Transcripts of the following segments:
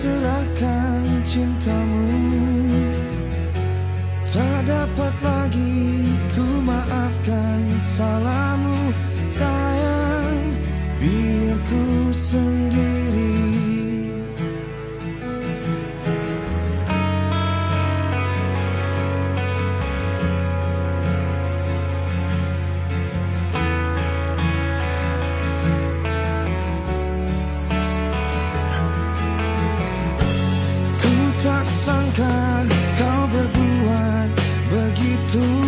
serahkan cintamu. Tak dapat lagi ku maafkan salamu, sayang. to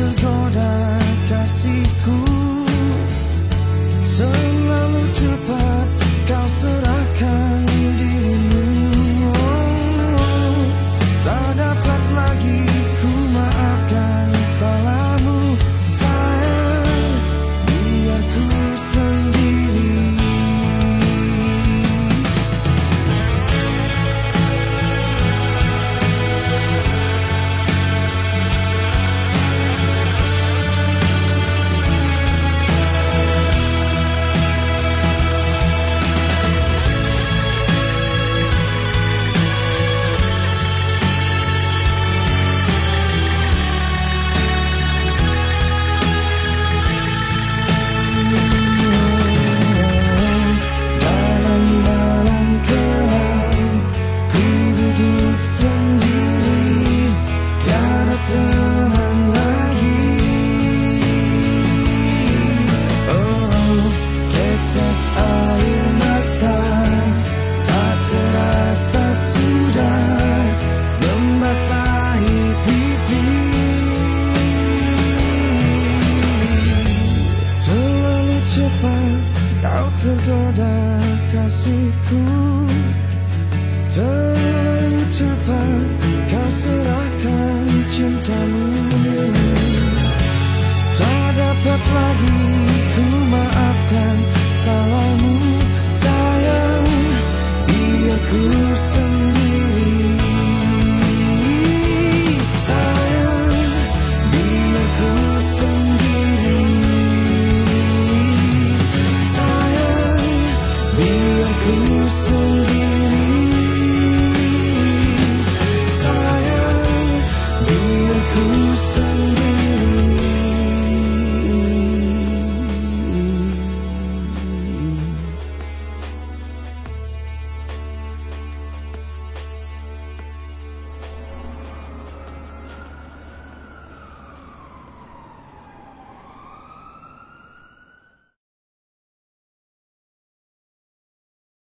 tergoda kasihku. Selalu cepat tergoda kasihku Terlalu cepat kau serahkan cintamu. Tak dapat lagi